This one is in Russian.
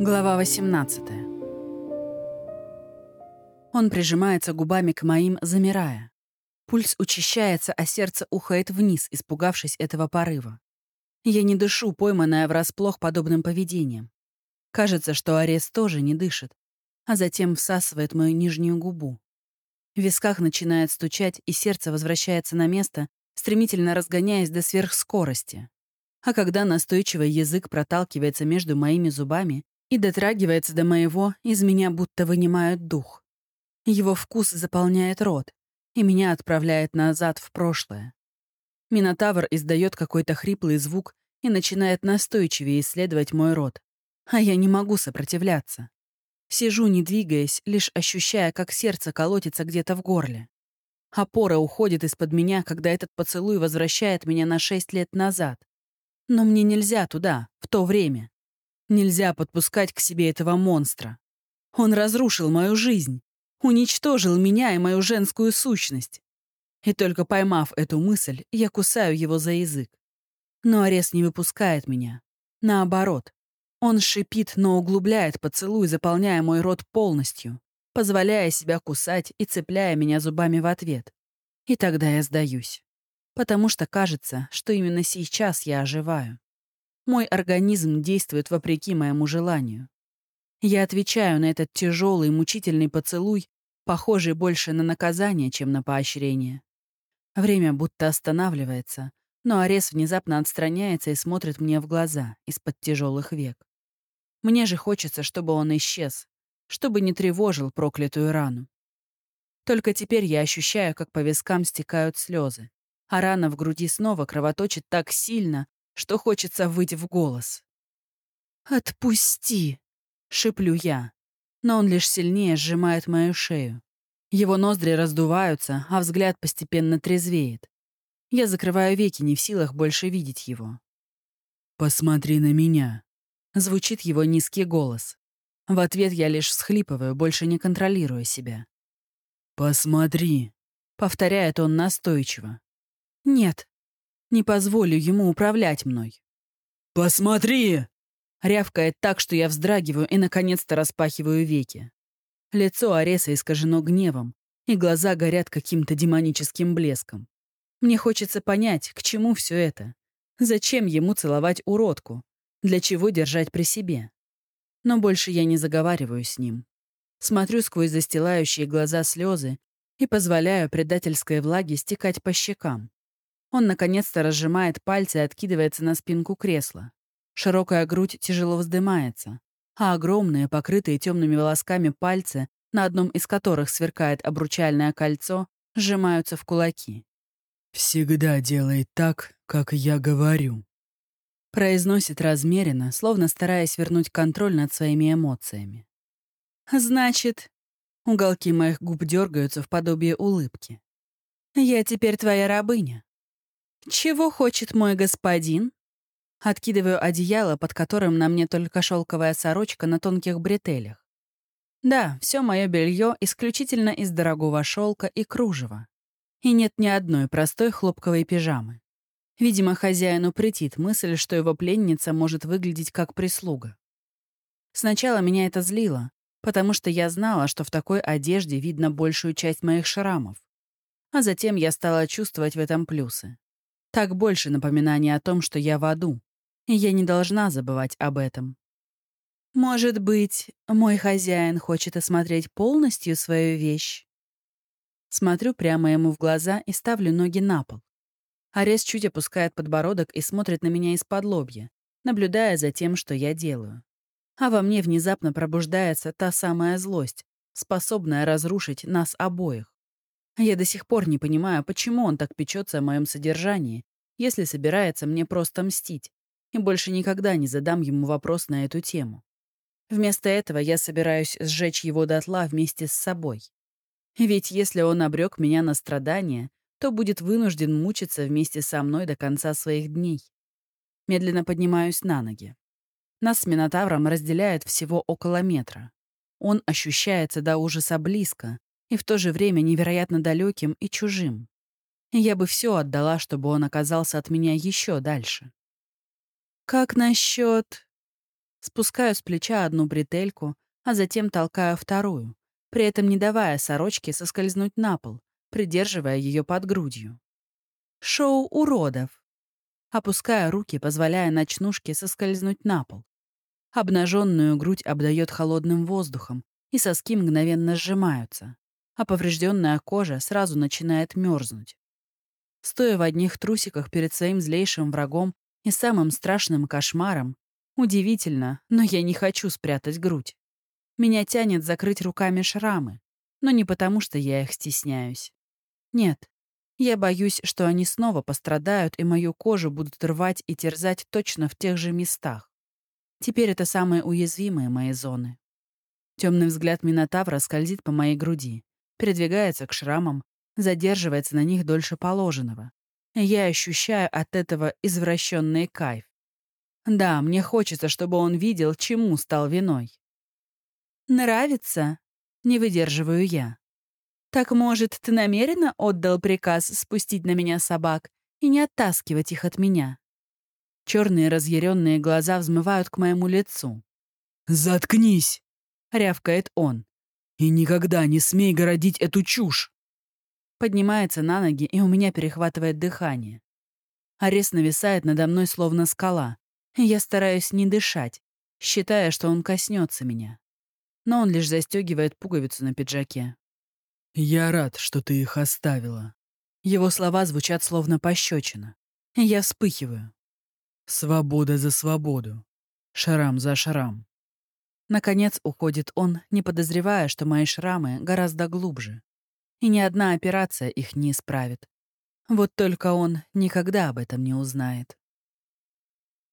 Глава 18 Он прижимается губами к моим, замирая. Пульс учащается, а сердце ухает вниз, испугавшись этого порыва. Я не дышу, пойманная врасплох подобным поведением. Кажется, что Арес тоже не дышит, а затем всасывает мою нижнюю губу. В висках начинает стучать, и сердце возвращается на место, стремительно разгоняясь до сверхскорости. А когда настойчивый язык проталкивается между моими зубами, и дотрагивается до моего, из меня будто вынимают дух. Его вкус заполняет рот, и меня отправляет назад в прошлое. Минотавр издает какой-то хриплый звук и начинает настойчивее исследовать мой рот. А я не могу сопротивляться. Сижу, не двигаясь, лишь ощущая, как сердце колотится где-то в горле. Опора уходит из-под меня, когда этот поцелуй возвращает меня на шесть лет назад. Но мне нельзя туда, в то время. Нельзя подпускать к себе этого монстра. Он разрушил мою жизнь, уничтожил меня и мою женскую сущность. И только поймав эту мысль, я кусаю его за язык. Но Арес не выпускает меня. Наоборот. Он шипит, но углубляет поцелуй, заполняя мой рот полностью, позволяя себя кусать и цепляя меня зубами в ответ. И тогда я сдаюсь. Потому что кажется, что именно сейчас я оживаю. Мой организм действует вопреки моему желанию. Я отвечаю на этот тяжелый, мучительный поцелуй, похожий больше на наказание, чем на поощрение. Время будто останавливается, но Арес внезапно отстраняется и смотрит мне в глаза из-под тяжелых век. Мне же хочется, чтобы он исчез, чтобы не тревожил проклятую рану. Только теперь я ощущаю, как по вискам стекают слезы, а рана в груди снова кровоточит так сильно, что хочется выйти в голос. «Отпусти!» — шиплю я. Но он лишь сильнее сжимает мою шею. Его ноздри раздуваются, а взгляд постепенно трезвеет. Я закрываю веки, не в силах больше видеть его. «Посмотри на меня!» — звучит его низкий голос. В ответ я лишь всхлипываю, больше не контролируя себя. «Посмотри!» — повторяет он настойчиво. «Нет, не позволю ему управлять мной. «Посмотри!» Рявкает так, что я вздрагиваю и, наконец-то, распахиваю веки. Лицо Ареса искажено гневом, и глаза горят каким-то демоническим блеском. Мне хочется понять, к чему все это. Зачем ему целовать уродку? Для чего держать при себе? Но больше я не заговариваю с ним. Смотрю сквозь застилающие глаза слезы и позволяю предательской влаге стекать по щекам. Он наконец-то разжимает пальцы и откидывается на спинку кресла. Широкая грудь тяжело вздымается, а огромные, покрытые темными волосками пальцы, на одном из которых сверкает обручальное кольцо, сжимаются в кулаки. «Всегда делай так, как я говорю», — произносит размеренно, словно стараясь вернуть контроль над своими эмоциями. «Значит...» — уголки моих губ дергаются в подобие улыбки. «Я теперь твоя рабыня. «Чего хочет мой господин?» Откидываю одеяло, под которым на мне только шелковая сорочка на тонких бретелях. Да, все мое белье исключительно из дорогого шелка и кружева. И нет ни одной простой хлопковой пижамы. Видимо, хозяину претит мысль, что его пленница может выглядеть как прислуга. Сначала меня это злило, потому что я знала, что в такой одежде видно большую часть моих шрамов. А затем я стала чувствовать в этом плюсы. Так больше напоминание о том, что я в аду, и я не должна забывать об этом. Может быть, мой хозяин хочет осмотреть полностью свою вещь? Смотрю прямо ему в глаза и ставлю ноги на пол. Арес чуть опускает подбородок и смотрит на меня из-под лобья, наблюдая за тем, что я делаю. А во мне внезапно пробуждается та самая злость, способная разрушить нас обоих. Я до сих пор не понимаю, почему он так печется о моем содержании, если собирается мне просто мстить, и больше никогда не задам ему вопрос на эту тему. Вместо этого я собираюсь сжечь его дотла вместе с собой. Ведь если он обрек меня на страдания, то будет вынужден мучиться вместе со мной до конца своих дней. Медленно поднимаюсь на ноги. Нас с Минотавром разделяет всего около метра. Он ощущается до ужаса близко, и в то же время невероятно далеким и чужим. Я бы все отдала, чтобы он оказался от меня еще дальше. «Как насчет...» Спускаю с плеча одну бретельку, а затем толкаю вторую, при этом не давая сорочке соскользнуть на пол, придерживая ее под грудью. Шоу уродов. Опуская руки, позволяя ночнушке соскользнуть на пол. Обнаженную грудь обдает холодным воздухом, и соски мгновенно сжимаются, а поврежденная кожа сразу начинает мерзнуть. Стоя в одних трусиках перед своим злейшим врагом и самым страшным кошмаром, удивительно, но я не хочу спрятать грудь. Меня тянет закрыть руками шрамы, но не потому, что я их стесняюсь. Нет, я боюсь, что они снова пострадают, и мою кожу будут рвать и терзать точно в тех же местах. Теперь это самые уязвимые мои зоны. Темный взгляд Минотавра скользит по моей груди, передвигается к шрамам, задерживается на них дольше положенного. Я ощущаю от этого извращенный кайф. Да, мне хочется, чтобы он видел, чему стал виной. «Нравится?» — не выдерживаю я. «Так, может, ты намеренно отдал приказ спустить на меня собак и не оттаскивать их от меня?» Черные разъяренные глаза взмывают к моему лицу. «Заткнись!» — рявкает он. «И никогда не смей городить эту чушь!» Поднимается на ноги, и у меня перехватывает дыхание. Арест нависает надо мной, словно скала. И я стараюсь не дышать, считая, что он коснется меня но он лишь застегивает пуговицу на пиджаке. «Я рад, что ты их оставила». Его слова звучат словно пощечина. Я вспыхиваю. «Свобода за свободу. Шрам за шрам». Наконец уходит он, не подозревая, что мои шрамы гораздо глубже. И ни одна операция их не исправит. Вот только он никогда об этом не узнает.